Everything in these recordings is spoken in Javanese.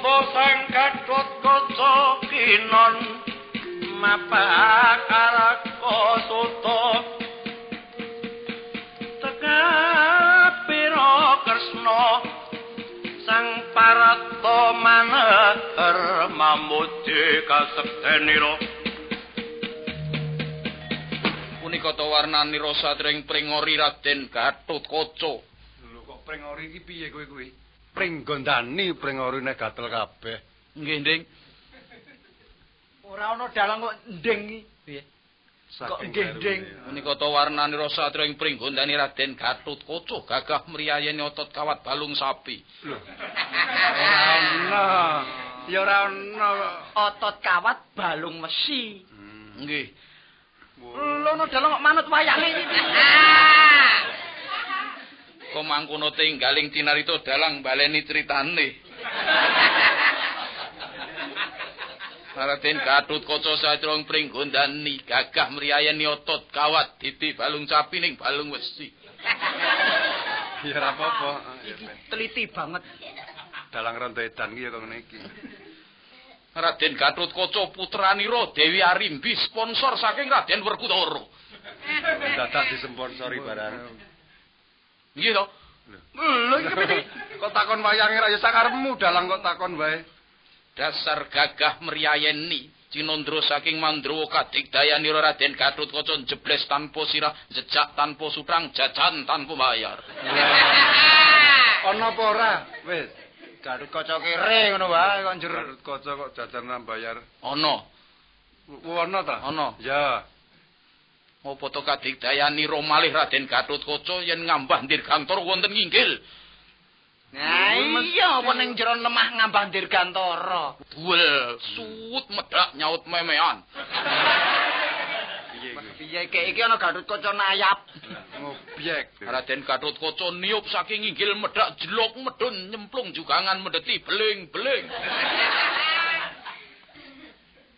koko sang kadut kaca kinon mapak arako soto teka pira kresna sang parato maneher mamuji kasektenira punika to warnani rasa tring pringori Raden Gatut Kaca Lho kok pringori iki piye kowe kuwi? Pringgondani pringori nek gatel kabeh. nggih nding Ora ana dalang kok nding iki. Piye? Kok Saking nding-nding? klarune. punika to warnani rasa tring pringgondani Raden Gatut Kaca gagah mriyayani otot kawat balung sapi Lho. Ora ana. Ya ora ana. Otot kawat balung mesi. Nggih Lho ana dalang kok manut wayange iki. Kok mangkono tinggaling tinarito dalang baleni critane Raden Gatut Kaca satrong pringgondani gagah mriyayani otot kawat didi balung sapi ning balung wesi Ya ora apa-apa. Iki teliti banget. Dalang rondo edan ki ya kok ngene iki. Raden Gatut Kaca putranira Dewi Arimbi sponsor saking Raden Werkudara. Dadak disponsori barang. Nggih to? Lho iki piye? Kok takon wayange ra ya sakarepmu dalang kok takon wae. Dasar gagah mriyayeni Cinandra saking Mandrawa kadigdayanira Raden Gatut Kaca jebles tanpa sirah, jejak tanpa sutrang, jajan tanpa bayar. Ana apa ora? Wis. Garut kaca kere ngono wae kok. Garut kaca kok jajan nang bayar. Ana, Ana ta? ana. Ya. Apa to kadigdayanira malih Raden Gatut Kaca yen ngambah dirgantara wonten nginggil. Nah iya apa ning jero lemah ngambah dirgantara. Duel suut medak nyaut memean. Piye iki? Iki ana Garut kaca nayap. Ngobyek. Raden Gatut Kaca niup saking inggil medak jelok medun nyemplung jugangan mendeti beling-beling.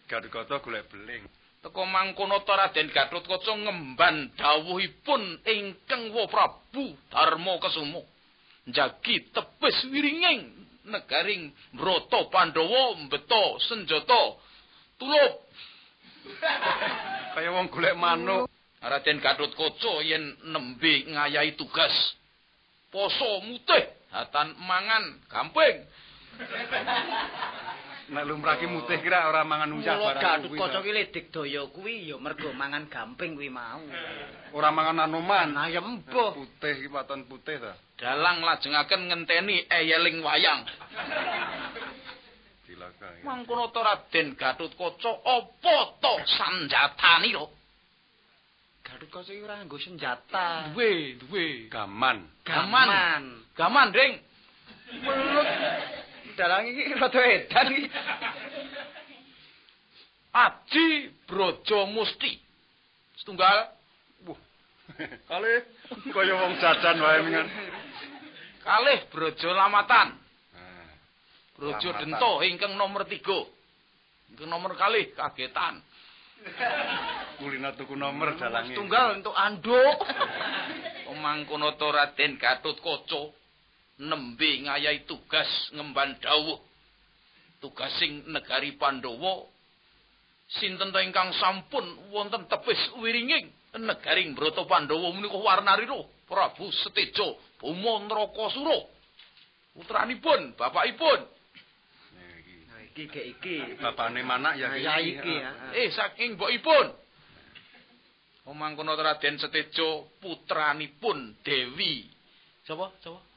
Garut kaca golek beling. Teka mangkono ta Raden Gatut Kaca ngemban dawuhipun ingkang Wa Prabu Darma Kesuma. Njagi tepis wiringing negaring Brata Pandhawa mbeta senjata tulup. Kaya wong golek manuk. Raden Gatut Kaca yen nembe ngayahi tugas poso mutih hatan mangan gamping. Nek lumrah ki mutih kira ora mangan uyah barang Garut kuwi kaca ta. ki ledek daya kuwi ya mergo mangan gamping kuwi mau. Ora mangan anoman. Nah ya embuh. Putih iki waton putih ta. Dalang lajengaken ngenteni eyeling wayang. Cilaka ya. Mangkono to Raden Gatut Kaca apa to sanjatanira? Garut kaca iki ora nggo senjata. Duwe, duwe. Gaman. Gaman. Gaman. Gaman, Ding. Welut. Dalang iki rada edan iki. Aji Brojo Musti. Setunggal Wah. Kale kaya wong jajan wae mingan. kalih Brojo Lamatan. Ah, Brojo Lamatan. Dento ingkang nomor 3. Ingkang nomor kalih kagetan. Kulina tuku nomor dalange. Tunggal untuk anduk. Mangkono to Raden Gatut Kaca nembe ngayahi tugas ngemban dawuh. Tugas sing negari Pandhawa sinten ta ingkang sampun wonten tepis wiringing negaring Brata Pandhawa menika warnarira Prabu Seteja Buma Nrakasura. Putranipun, bapakipun. Nah, iki. Nah iki gek iki. Bapane manak ya Ya iki ya. Eh saking mbokipun. Omangkono Raden Seteja putranipun Dewi. Sapa? Sapa?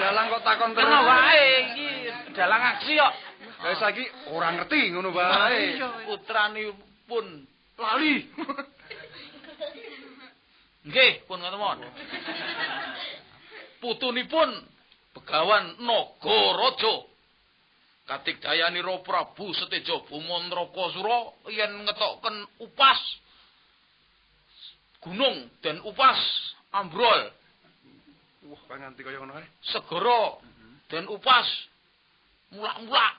Dalang kok takon terus. Kena wae iki dalang aksi kok. Lah saiki ora ngerti ngono wae. Putranipun lali. Nggih, pun ngoten mawon. Putunipun Begawan Nagaraja. Katigdayanira Prabu Seteja Bumandrakasura yen ngetokken upas gunung dan upas ambrol Wah, kok nganti kaya ngono ae. segara dan upas mulak-mulak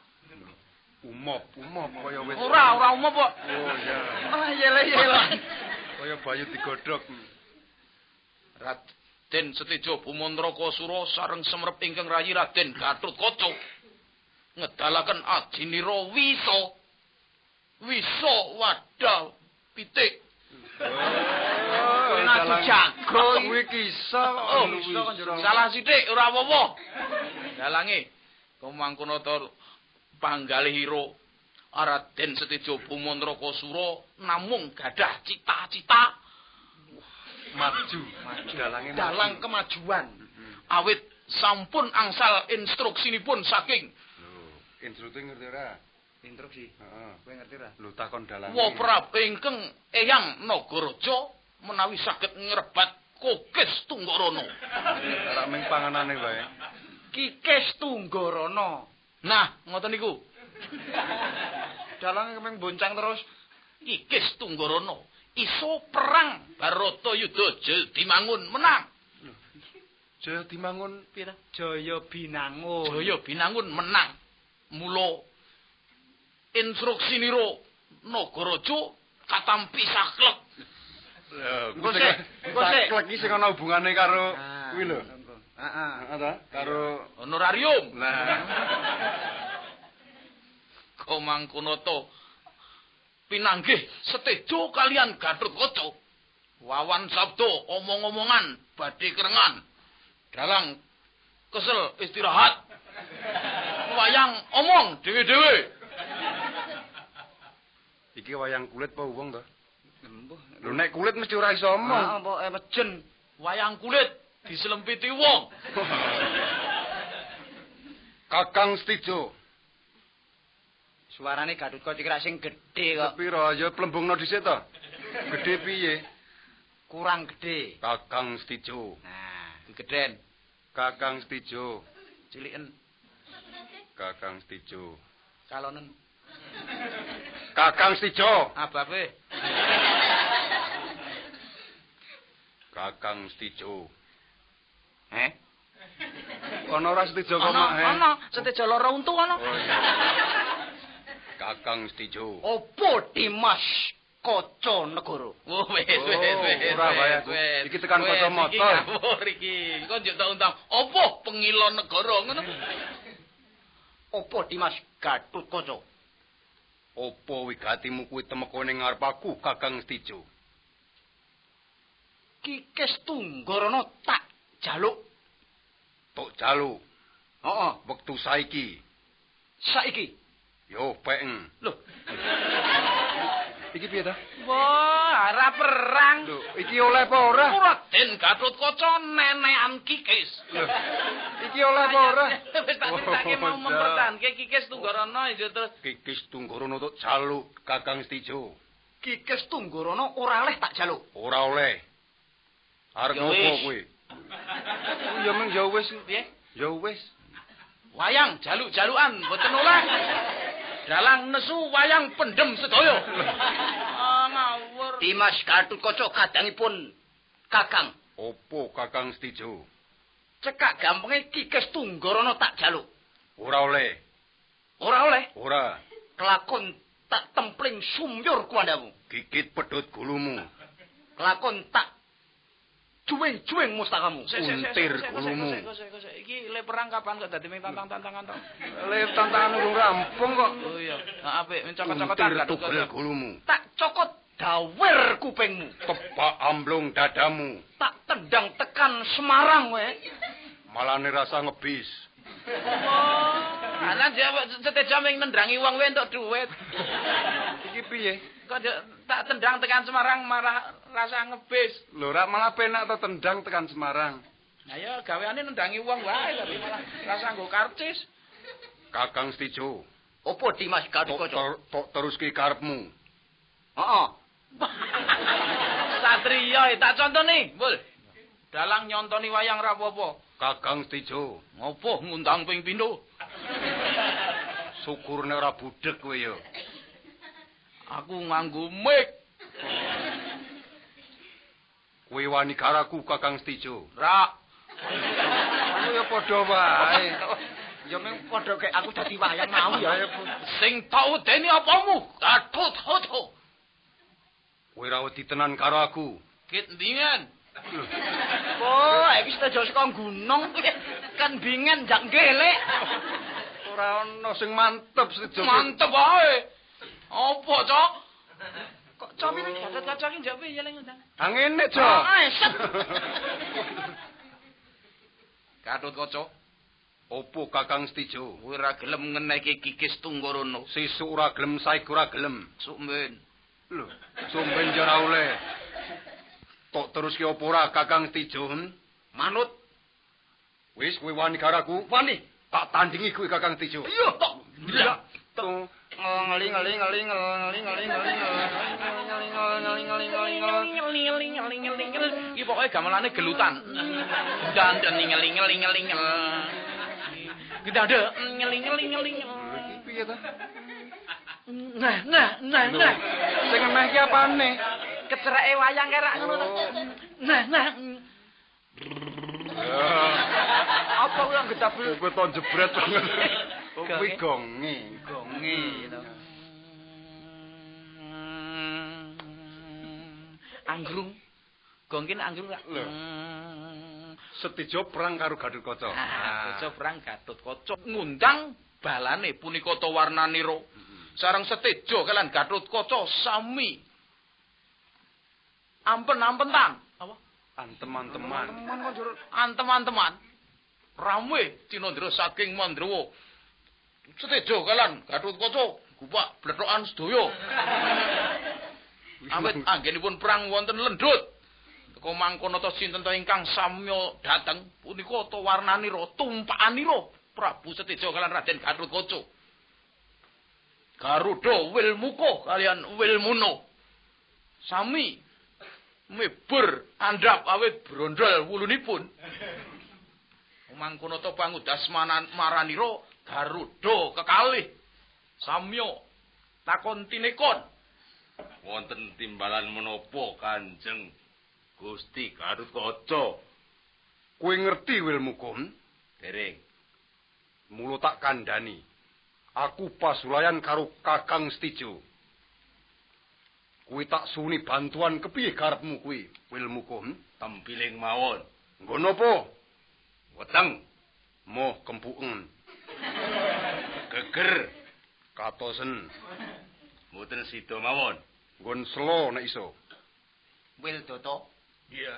Umop, umop kaya wis. ora ora umum kok Oh iya. Ah yele. Kaya bayu digodhog. Rad Raden Setejo Bumantraka Sura sareng semrep ingkang rayi Raden Gatotkaca ngedalaken ajinira wisa. Wisa wadal pitik. Oh, Natu jago. Kuwi kisah kok. Oh, salah sithik ora apa-apa. Dalange kumangkono to panggalihira Raden Setejo Bumantraka Sura namung gadah cita-cita maju. Dalange maju. Dalang kemajuan. awit sampun angsal instruksinipun saking Lho, instruksi ngerti ora? Instruksi. Heeh. Kowe ngerti ra? Lho takon dalange. Wa Prabu ingkang Eyang Nagaraja menawi saged ngrebat kokis Tunggarana. Ora ming panganane wae. Kikis Tunggorana. Nah, ngoten niku. Dalang kemeng boncang terus. Kikis Tunggarana iso perang Baratayuda dimangun menang. Jaya dimangun Pira? Jaya Binangun. Jaya binangun menang. Mula instruksinira Nagaraja katampi saklek. Lho, Engko sik, engko sik. Saklek iki sing ana hubungane karo Ah, kuwi lho. Heeh. Heeh ta? Karo Honorarium. Nah, Kamangkono to pinanggih setejo kalian Gatotkaca. Wawan sabda omong-omongan badhe kerengan. Dalang kesel istirahat. Wayang omong dhewe-dhewe. iki wayang kulit apa wong to? Embuh. Lho nek kulit mesti ora iso omong. Ah, apa eh mejen. Wayang kulit diselempiti wong. Kakang Stijo. Suarane Gatotkaca kira sing gedhe kok. Piro ya plembungno dhisik to? Gedhe piye? Kurang gedhe. Kakang Stijo. Nah, Gedhen, Kakang Stijo. ciliken, Kakang Stijo. calonen. Kakang Stijo. Ababe. Kakang Stijo. Eh? Ana ora Stijo kok Ana, mak he? ana, setejo lara untu ana. Oh. Kakang Stijo. Opo Dimas Kaca Negara? Oh, wis, Oh, wis, wis. ora wae wis, aku. wis. Iki tekan Wis, kacamata. Iki. Kok njuk tak undang. Apa pengilo negara ngono? Opo Dimas Gatotkaca? Apa wigatimu kuwi temeko ning ngarep aku, Kakang Stijo? Kikis Tunggorana tak jaluk. Tok jalu Heeh, wektu saiki. saiki. Yo peng. Lho, Iki piye ta? Wah, ora perang. Lho, iki oleh apa ora? Raden Gatotkaca nenekan kikis. Lho, iki oleh apa ora? Wis tak critake mau Oh, mempertahanke kikis tunggarana ijo terus Kikis tunggorono tok jalu, Kakang Stijo. Kikis Tunggorana ora oleh tak jaluk. Ora oleh. Arep Ya ngopo kuwi? Ya meng ya wis. piye? Ya wis. Wayang jaluk-jalukan mboten oleh. Dalang nesu wayang pendem sedaya. Ah ngawur. Dimas Gatotkaca kadangipun Kakang. Opo Kakang Stijo? Cekak gampenge Kikis Tunggorana tak jaluk. Ora oleh. Ora oleh Ora. kelakon tak templing sumyur kuandamu. Gigit pedhot gulumu. Kelakon tak juweng-juweng mustakamu. Sik, sik, sik, Untir gulumu. Iki le perang kapan kok dadi ming tantang-tantangan to? Le tantangan urung rampung kok. Oh iya. Nah, apik mencokot-cokot Untir tangga. tugel gulumu. Tak cokot dawer kupingmu. Tepak amblung dadamu. Tak tendang tekan Semarang we. Malane rasa ngebis. Oh, ana jawab seteja ming nendrangi wong we entuk dhuwit. Iki piye? Kok tak tendang tekan Semarang marah rasa ngebis. Lho ora malah penak to tendang tekan Semarang. Nah ya gaweane nendangi wong wae tapi malah rasa nggo karcis. Kakang Stijo. Opo Dimas Tok Gatotkaca? tok teruske karepmu. Heeh. Satria tak contoni, Mbul. Dalang nyontoni wayang ra apa-apa. Kakang Stijo. Ngopo ngundang ping pindho? Syukurne ora budhek kowe ya. Aku nganggo mic. Kowe wani karaku Kakang Stijo. Ra. Aku ya padha wae. Ya mung padha kek aku dadi wayang mau ya. Sing tau dene apamu? Gatut hoto. Kowe ra wedi tenan karo aku. Kit ndingan. Oh, iki setejo saka gunung. Kan bingen jak gelek. Ora ana sing mantep sejo. Mantep wae. Apa, Cok? Kok iki gatot-gatot iki njak piye lek ngundang? Ah ngene. Oh, ae, set. Gatut Kaca, Opo Kakang Stijo? kowe ora gelem ngeneki kikis tunggorono. Sesuk ora gelem saiki ora gelem. Sukmen. Lho, somben yo ora oleh. Tok terus ki opo ora Kakang Stijo? hm? Manut Wis kowe wani karaku. wani. Tak tandingi kowe Kakang Stijo. Iya, tok. Iya. Tok. Ngeli ngeli ngeli ngeli ngeli ngeli ngeli Iki pokoke gamelane gelutan. Dan ngeling-ngeling-ngeling. Gedade ngeling-ngeling-ngeling. Iki piye ta? Nah, nah, nah, nah. Sing emeh ki apane? Kecereke wayang kerak ngono. to. Nah, nah. Apa kuwi gedabul? Kowe to jebret banget. Gonge. Kuwi gonge. Gonge to. Anggrung. Gongkin anggrung. Lho. Setijo perang karo Gadut Kaca. Ah, Kaca perang Gatut Kaca ngundang balane punika to warnanira. Sareng setejo kalian Gatut Kaca sami ampen-ampenan. Apa? Antem-anteman. Antem-anteman. Rame Cinandra saking Mandrawa. Setejo kalian Gatut Kaca gupak blethokan sedaya. Awit anggenipun perang wonten lendut. Teka mangkono to sinten to ingkang samya dateng punika to warnanira tumpakanira Prabu Seteja kalian Raden Gatotkaca. Garuda Wilmuka kalian Wilmuna. Sami mebur andhap awit brondol wulunipun. Mangkono to pangudas manan maranira Garuda kekalih. Samya takon tinekon. Wonten timbalan menapa Kanjeng Gusti Garut Kaca? Kowe ngerti wilmuku? hm? Dereng. Mula tak kandhani. Aku pasulayan karo Kakang Stijo. Kuwi tak suni bantuan kepiye karepmu kuwi, wilmuku? hm? Tempiling mawon. Nggo napa? Weteng. Moh kempuken. Geger. Katosen. Mboten sida mawon. Nggon selo nek iso. Wil Doto. Iya.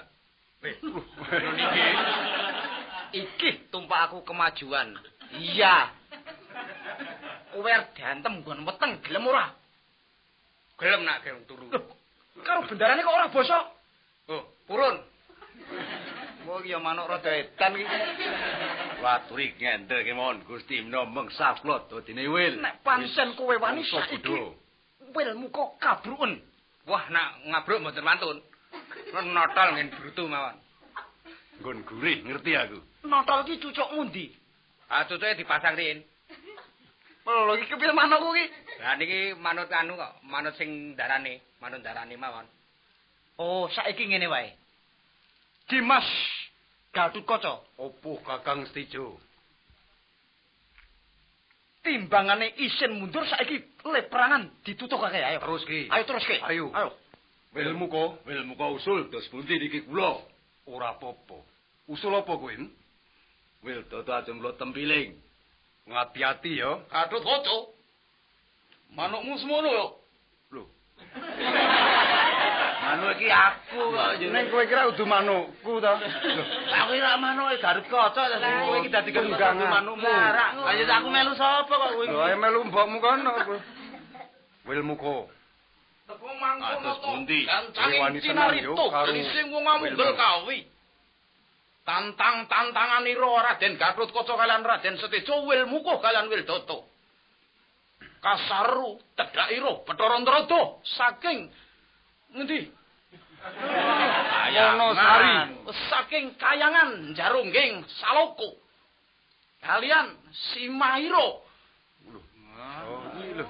Iki tumpak aku kemajuan. Iya. Kowe arep diantem nggon weteng gelem ora? Gelem nak gelem turu. Karo bendarane kok ora bosok. Oh, purun. Oh iya manuk rada edan iki. Waturi ngendel kemawon Gusti menawa mengsa kula dadine wil. Nek pancen kowe wani saiki bodho. wilmu kok kabruken. Wah, nak ngabruk mboten mantun. Notol ngen brutu mawon. Nggon gurih ngerti aku. Notol ki cucuk ngundi? Ah, cucuke dipasang rin. Lho iki kepiye manukku ki? Lah niki manut anu kok, manut sing darane, manut darane mawon. Oh, saiki ngene wae. Dimas Gatut Kaca, Opo Kakang Stijo? timbangane isin mundur saiki le perangan ditutukake ayo. Terus ki. Ayo terus ki. Ayo. Ayo. Wilmuka Wil muka usul dos pundi niki kula. ora apa-apa. Usul apa kowe? Wil dodo ajeng kula tempiling. Ngati-ati ya. Gatotkaca. Manukmu semono yo. Lho, Manuk iki aku kok ning kowe kira udu manukku ta? Lho, Aku kira manuke Garut Kaca ta kowe iki dadi Tunggangan. manukmu. Ayo aku melu sapa kok kowe? lho ae melu mbokmu kono kowe. Wilmuka. Teko mangkono to. cinarito karo sing wong amundel Wilmu. Kawi. Tantang-tantanganira Raden Gatotkaca kalian Raden Seteja Wilmuka kalian Wildoto. Kasaru tedhakira Bathara Antarada saking ngendi? Wonosari. Saking kayangan Jarungging Saloko. Kalian Simairo. Oh, iki lho.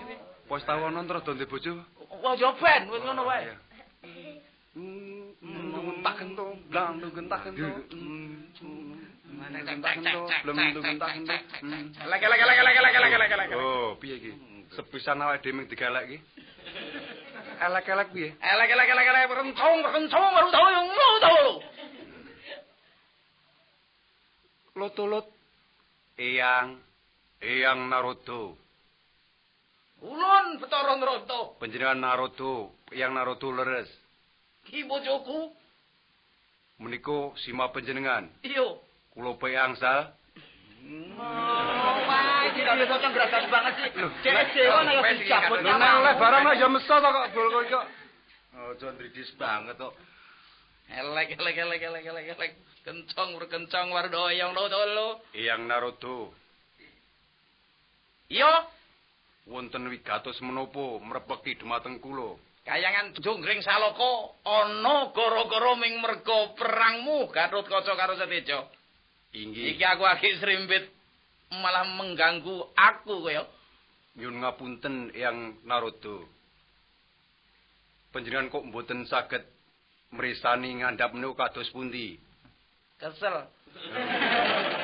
Pos tawon nonton donde bojo. Wajah ben wis ngono wae. Gentak gentong, belum lu gentah itu mana gentak lagi lagi lagi lagi lagi lagi lagi lagi oh piye ki eyang Naruto. Ulun betoron Naruto. Panjenengan Naruto yang Naruto leres. Ki bojoku? Menika sima panjenengan. Iya. Kula peangsal. Oh, wah, iki lho kok ngragas banget sih. Dek dewa nek wes iki dicabut kan. Lho nang le barang lah ya mesa to kok bol kok kok. Aja ndridis banget kok. Elek elek elek elek elek elek. Kencang berkencang wardoyong lo dolo. Eyang Naruto, Iya. wonten wigatos menapa mrepeki dhumateng kula? Kayangan jonggring saloko ana gara-gara ming merga perangmu Gatotkaca karo Seteja. Inggih. Iki aku akeh srimpit malah mengganggu aku kaya. Nyun ngapunten Eyang Naruto. Panjenengan kok mboten saged mrisani ngandhap menika kados pundi? Kesel.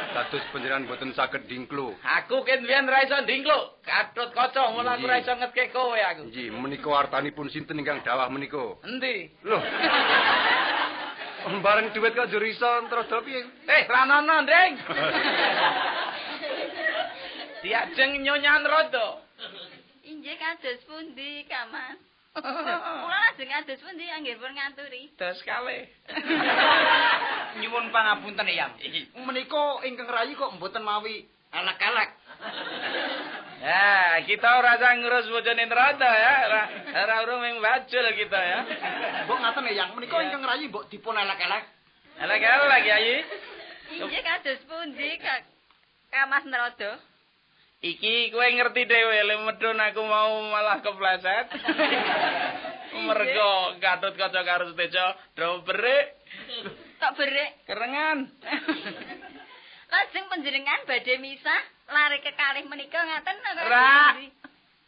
Kados panjenengan mboten saged dingklo. Aku ken biyen ra iso ndingkluk. Gatotkaca mula aku ra iso ngetke kowe aku. Inggih, menika artanipun sinten ingkang dawah menika? Endi? Loh. Bareng duit kok jur iso entrodo piye? Eh, ranono, Ndeng. Diajeng nyonyan rodo. Injih kados pundi, Kamas? Kula lajeng kados pundi anggenipun nganturi. Das kale. nyuwun pangapunten Eyang. Menika ingkang rayi kok mboten mawi anak-anak. Ya, kita ora usah ngurus bojone Rodo ya. Ora ora urung ming bajul kita ya. Mbok ngaten Eyang, menika Iya. ingkang rayi mbok dipun elek-elek. Elek-elek Yayi. Injih kados pundi, Kak Kamas Narada? Iki kowe ngerti dhewe le medun aku mau malah kepleset. Mergo Gatut kaca karo Seteja do berik Kok berik? kerengan. Lajeng panjenengan badhe misah lari kekalih menika ngaten apa Ra. pundi?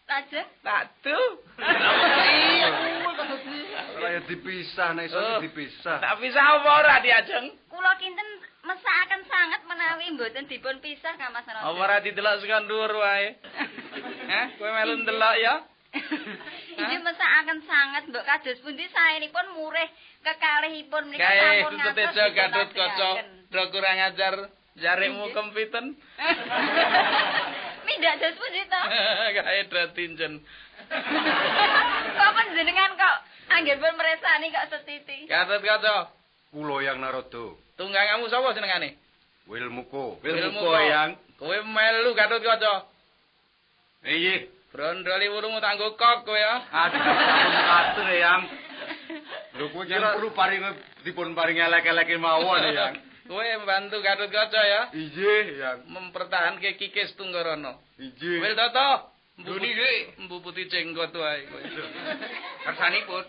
Lajeng Tatu. Iya, kuwi kok dadi. Ora ya dipisah nek iso Oh. dipisah. Tak bisa apa ora diajeng? kula kinten mesakaken sanget menawi mboten dipun pisah Kamas Narada. Apa ora didelok saka dhuwur wae? Hah, kowe melu ndelok ya? Injih mesakaken sanget mbok kados pundi saenipun murih kekalihipun menika Kae sampun ngatos Seteja Gatut kaca do kurang ajar jaremu kempiten. Mindak dos pundi to? Kae dratinjen. kok panjenengan kok anggenipun meresani kok setiti. Gatut kaca, Kula Eyang Naruto. Tunggangamu sapa jenengane? Wilmuko. Wilmuko, Yang. Kowe melu Gatut kaca. Iya. Brondoli wulumu tanggo kok kowe ya. Aduh, katur Eyang. Lho kowe Yang kira perlu paring dipun paring elek-eleke mawon Eyang. Kowe mbantu Gatut kaca ya. Inggih, Eyang. Mempertahanke kikis Tunggorono. Inggih. Wil Toto. Duni, Dik. Mbuputi jenggot wae kowe. Kersanipun.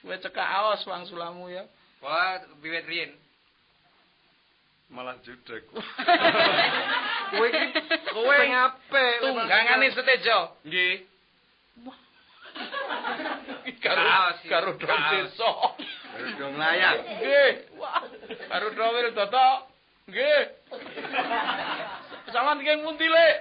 Kowe cekak aos wangsulamu ya. Wah, wiwit riyin. Malah judek. Kowe iki Kowe ping apik. tunggangane Seteja. Nggih. Karo Kaos, ya. karo dong Kaos. desa. Dong layak. Nggih. Wah, karo dong Wil Toto. Nggih. Saman iki mundi le.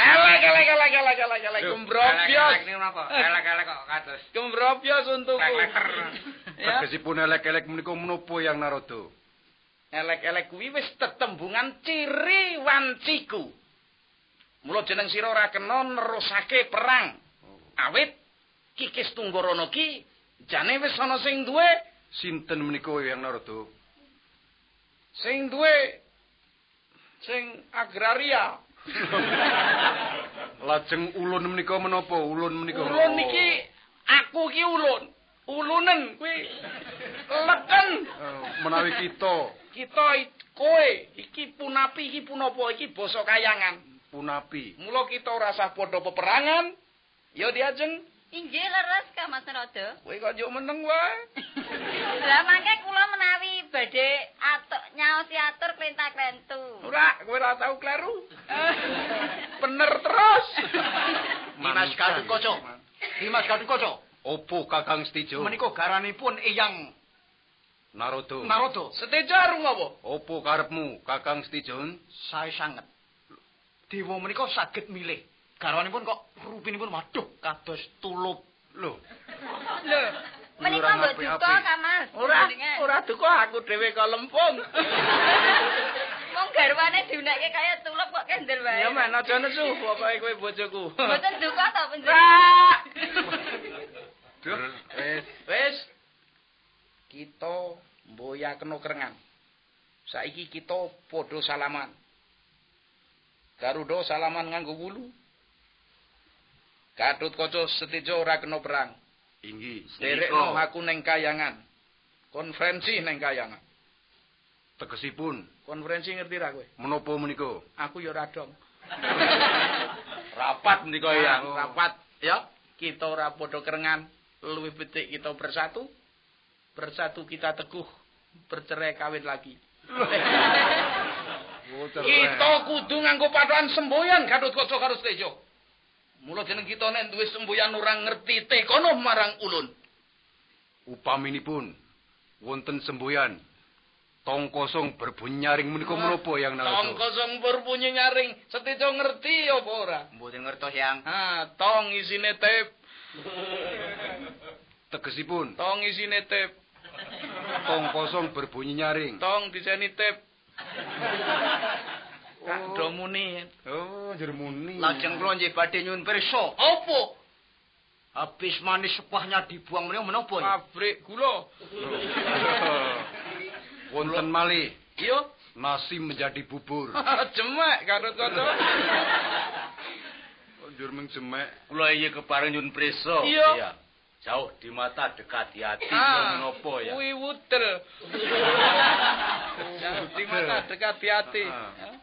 Elek elek elek elek elek elek Loh, kembrobyos. Elek-elek niku napa? Elek-elek kok kados. Kembrobyos untukku. Lek-leker. Ya. Tegesipun elek-elek menika menapa Eyang Naruto? Elek-elek kuwi wis tetembungan ciri wanciku. Mula jeneng sira ora kena nerusake perang. Awit kikis Tunggorono ki jane wis ana sing duwe, Sinten menika Eyang Naruto? sing duwe sing agraria. Lajeng ulun menika menapa? Ulun menika. Ulun iki aku ki ulun. Ulunen kuwi leken. Oh, menawi kita Kita kowe iki punapi iki punapa iki basa kayangan. punapi. Mula kita ora usah padha peperangan. Ya diajeng Injih leres Kamas Narada. kowe kok yo meneng wae. Lah mangke kula menawi badhe atuk nyaosi atur klentak-klentu. Ora, kowe ora tau kleru. Bener terus. Dimas Gatut kaca. Dimas kaca. Opo Kakang Stijo? Menika garanipun Eyang Naruto. Narada. Seteja rung apa? Opo karepmu Kakang Stijon? Sae sanget. Dewa menika saged milih. Garwanipun kok rupinipun waduh kados tulup. Loh, Lho, Menika Kurang mbok apik-apik. duka. Ora Jenengan. ora duka aku dhewe kok lempung. Wong garwane diunekke kaya tulup kok kendel wae. Ya men aja nesu pokoke kowe bojoku. Mboten duka ta panjenengan. Duh, Wis, wis. Kita mboya kena kerengan. Saiki kita padha salaman. Garuda salaman nganggo wulu. Gatut kaca Seteja ora kena perang. Inggih. Derekno aku ning kayangan. Konferensi ning kayangan. Tegesipun Konferensi ngerti ra kowe? menapa menika? Aku ya ora dong. Rapat menika Ya, rapat ya. Kita ora padha kerengan, luwih becik kita bersatu. Bersatu kita teguh, bercerai kawin lagi. Kita kudu nganggo patokan semboyan Gatut Kaca karo Seteja. Mula jeneng kita nek duwe semboyan ora ngerti tekono marang ulun. upaminipun wonten semboyan tong kosong berbunyi nyaring menika menapa yang Tong nalasa? kosong berbunyi nyaring, Seteja ngerti apa ora? Mboten ngertos yang. Ha, tong isine tep, Tegesipun tong isine tep, tong kosong berbunyi nyaring. tong diseni tep. Kak do muni. Oh, jermuni. Lajeng kula nggih badhe nyuwun pirsa. Apa? Habis manis sepahnya dibuang menika menapa? ya? Pabrik gula. wonten malih Iya. nasi menjadi bubur. Jemek Gatut Kaca. Oh, Jur mung jemek. Kula iya kepareng nyun preso. Iya. Jauh di mata dekat di hati. Ah, Menapa ya? Kuwi wudel. Jauh di mata dekat di hati. Ah.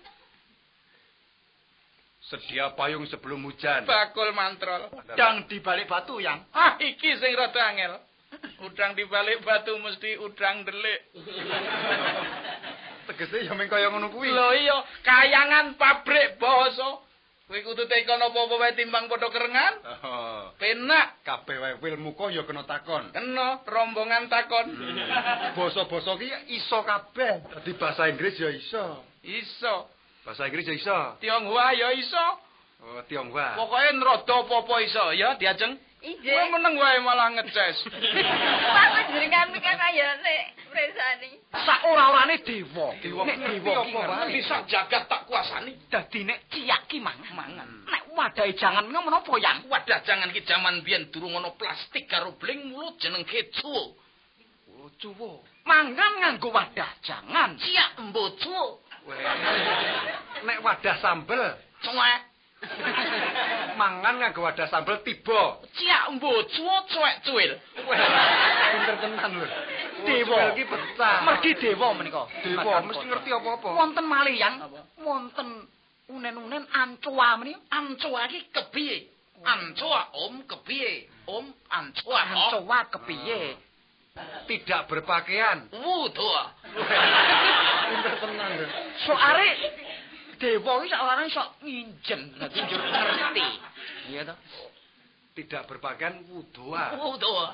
Sedia payung sebelum hujan. Bakul mantrol. Dang di balik batu yang. Ah, iki sing rada angel. Udang di balik batu mesti udang delik. Tegese ya mung kaya ngono kuwi. Lho iya, kayangan pabrik basa. Kowe kudu tekon apa-apa wae timbang padha kerengan. Oh, Penak. kabeh wae ilmu kok ya kena takon. Kena rombongan takon. Basa-basa ki iso kabeh. Dadi bahasa Inggris ya iso. Iso. Bahasa Inggris ya iso. Tionghoa ya iso. Oh, Tionghoa. Pokoke nrada apa-apa iso ya diajeng. Kowe Injih. meneng wae malah ngeces. Pak panjenengan mikir kaya nek presani. Sak ora-orane dewa. Dewa Nek dewa apa ki wae. ngerti Ngerti sak jagat tak kuasani. dadi nek ciyak ki mangan. Mangan. Nek wadahe jangan menika menapa yang? Wadah jangan ki jaman biyen durung ana plastik karo bling mulut jeneng kecu. Oh, cuwo. Mangan nganggo wadah jangan. Ciak mbocu. Nek wadah sambel, Cuek. mangan nganggo wadah sambel tiba. Ciak mbocu cuek cuil. Pinter tenan lho. Dewa. Iki pecah. Mergi dewa menika. Dewa mesti ngerti apa-apa. Wonten malih yang wonten unen-unen ancoa menika. Ancoa ki kepiye? Ancoa om kepiye? Om ancoa. Ancoa kepiye? Tidak berpakaian. Wudoa. Pinter tenan lho. Soare dewa iki saorane sok nginjem dadi njur ngerti. Iya to? Tidak berpakaian wudoa. Wudoa.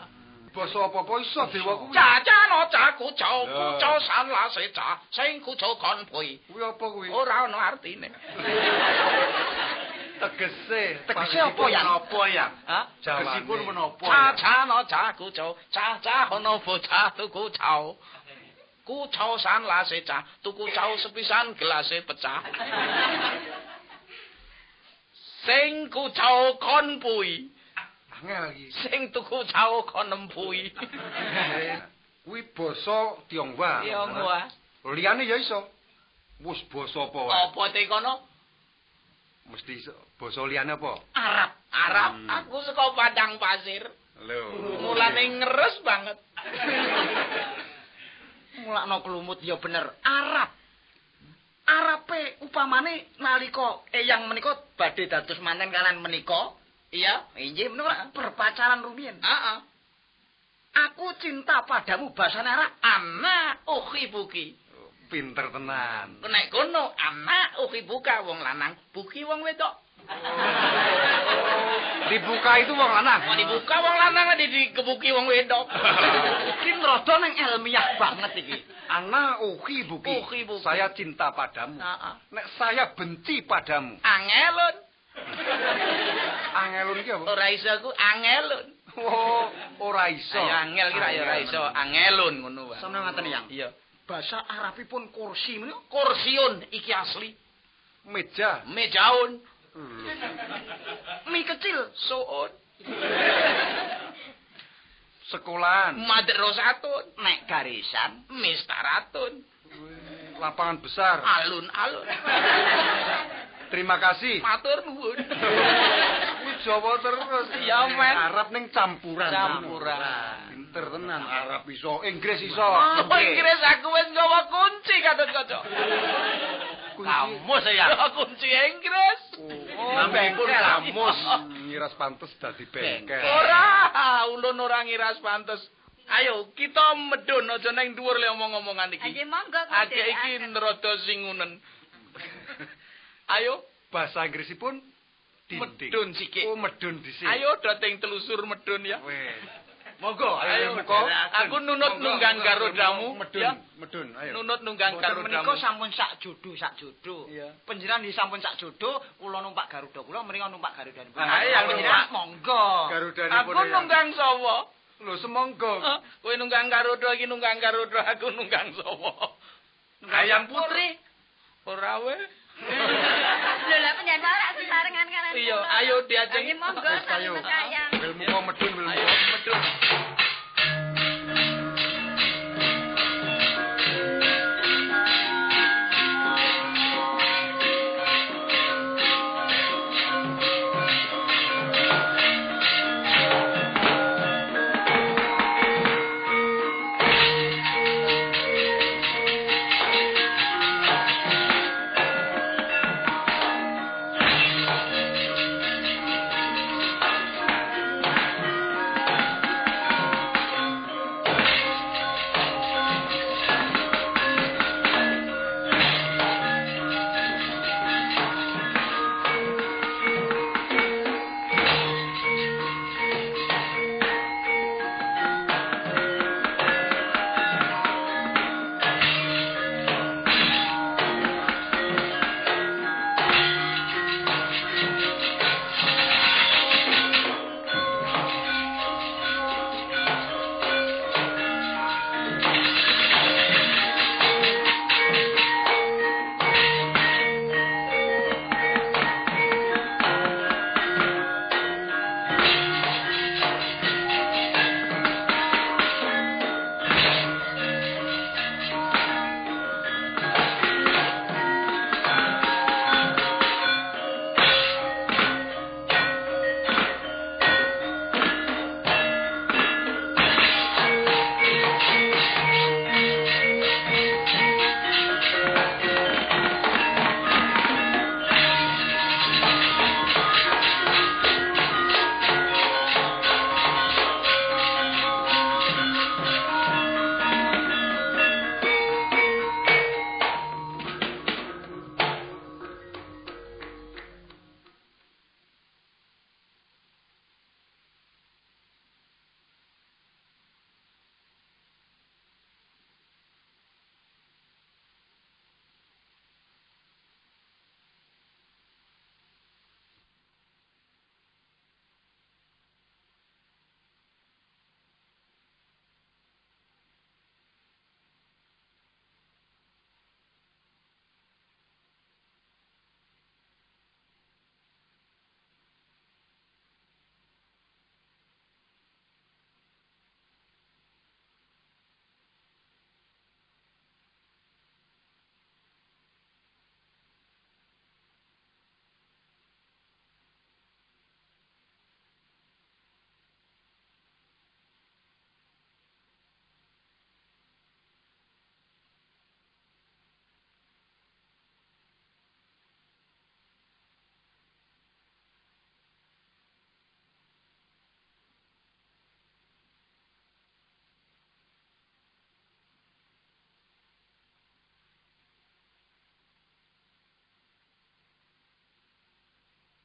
Basa apa-apa iso dewa kuwi. Caca no caku cau kuco san la se ca sing kuco kon pui. Kuwi apa kuwi? Ora ono artine. Tegese. Tegese apa ya? Menapa ya? Hah? Tegesipun menapa? Caca no caku cau caca ono bocah tuku cau. Kuco san la se ca tuku cau sepisan gelase pecah. Sing kucau kon pui, Angel iki. sing tuku cau kon empui. Kuwi basa Tionghoa. Tionghoa. Liyane ya iso. Wis basa apa wae? Apa tekono? Mesti iso. basa liyane apa? Arab. Arab. Hmm. Aku saka padang pasir. Lho. Mulane ngeres banget. Mulakno kelumut ya bener Arab. Arape upamane nalika eyang menika badhe dados manten kanan menika, Iya. inggih menika berpacaran rumiyin. Heeh. Aku cinta padamu basane Arab. Anak uhi buki. Pinter tenan. Nek kono anak uhi buka wong lanang, buki wong wedok. Dibuka itu wong lanang. Mau dibuka wong lanang di dikebuki wong wedok. Iki rada ning ilmiah banget iki. Ana uhi buki. Uhi buki. Saya cinta padamu. Heeh. Nek saya benci padamu. Angelun. Angelun iki apa? Ora iso aku angelun. Oh, ora iso. Ayo angel kira ya ora iso, angelun ngono wae. Sampeyan ngaten yang. Iya. Bahasa Arabipun kursi menika Kursiun iki asli. Meja. Mejaun, mi kecil. suun, Sekolahan. madrasatun, Nek garisan mistaratun, Lapangan besar. alun-alun. Terima kasih. Matur nuwun. Jawa terus. Ya, men. Arab ning campuran. Campuran. Pinter tenan. Arab iso, Inggris iso. Oh, Inggris aku wis nggawa kunci katut kaca. Kamus ya. kunci Inggris. Oh, Namipun kamus. Ngiras pantes dadi bengkel. Ora, ulun ora ngiras pantes. Ayo, kita medun aja nang dhuwur le omong-omongan iki. Aja monggo Age iki rada singunen. Ayo, Bahasa Inggrisipun medun sikik. Oh, medun dhisik. Ayo dateng telusur medun ya. Wes. Monggo, Ayo, muka. aku nunut Monggo, nunggang monggo, garudamu Medun, ya. medun. Ayo. Nunut nunggang menika garudamu. sampun sak jodo sak jodo. Iya. Panjenengan di sampun sak jodo, kula numpak Garuda kula menika numpak Garuda. Ah, iya, Panjenengan monggo. Garudanipun Aku ya. nunggang sawa. Lho semonggo. Hah? Kowe nunggang garuda iki nunggang garuda, aku nunggang sawa. Ayam putri. Ora we. Lho lah panjenengan malah sesarengan kan. Iya, ayo diajeng. Ayo monggo ayo. mesayang. Wil muka medun, Ayo muka. medun.